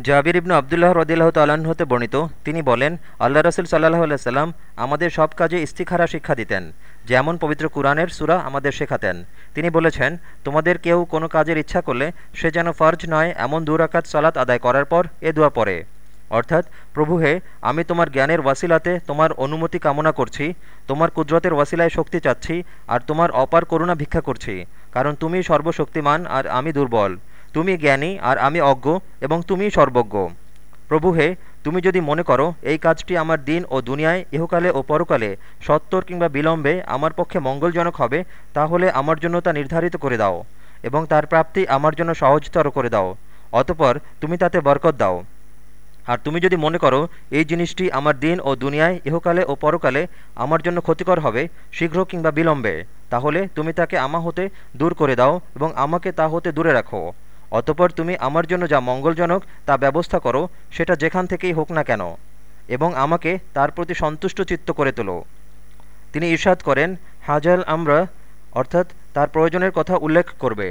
জাবির ইবনু আবদুল্লাহ রদিল্লাহ তাল্লাহ্ন হতে বর্ণিত, তিনি বলেন আল্লাহ রসুল সাল্লাহ সাল্লাম আমাদের সব কাজে ইস্তিখারা শিক্ষা দিতেন, যেমন পবিত্র কুরআনের সুরা আমাদের শেখাতেন। তিনি বলেছেন, তোমাদের কেউ কোনো কাজের ইচ্ছা করলে সে যেন ফর্জ নয়, এমন দূর দুরাকাত সালাত আদায় করার পর এ দোয়া পড়ে। অর্থাৎ, প্রভু হে, আমি তোমার জ্ঞানের ওয়াসিলাতে তোমার অনুমতি কামনা করছি, তোমার কুদরতের ওয়াসিলায় শক্তি চাচ্ছি, আর তোমার অপার করুণা ভিক্ষা করছি, কারণ তুমি সর্বশক্তিমান আর আমি দুর্বল। তুমি জ্ঞানী আর আমি অজ্ঞ এবং তুমি সর্বজ্ঞ। প্রভু হে, তুমি যদি মনে করো, এই কাজটি আমার দিন ও দুনিয়ায়, ইহকালে ও পরকালে, সত্তর কিংবা বিলম্বে আমার পক্ষে মঙ্গলজনক হবে, তাহলে আমার জন্য তা নির্ধারিত করে দাও এবং তার প্রাপ্তি আমার জন্য সহজতর করে দাও। অতপর তুমি তাতে বরকত দাও। আর তুমি যদি মনে করো, এই জিনিসটি আমার দিন ও দুনিয়ায়, ইহকালে ও পরকালে আমার জন্য ক্ষতিকর হবে, শীঘ্র কিংবা বিলম্বে, তাহলে তুমি তাকে আমা হতে দূর করে দাও এবং আমাকে তা হতে দূরে রাখো। অতপর তুমি আমার জন্য যা মঙ্গলজনক, তা ব্যবস্থা করো, সেটা যেখান থেকেই হোক না কেন, এবং আমাকে তার প্রতি সন্তুষ্ট চিত্ত করে তোলো। তিনি ইরশাদ করেন, হাজাল আমরা, অর্থাৎ তার প্রয়োজনের কথা উল্লেখ করবে।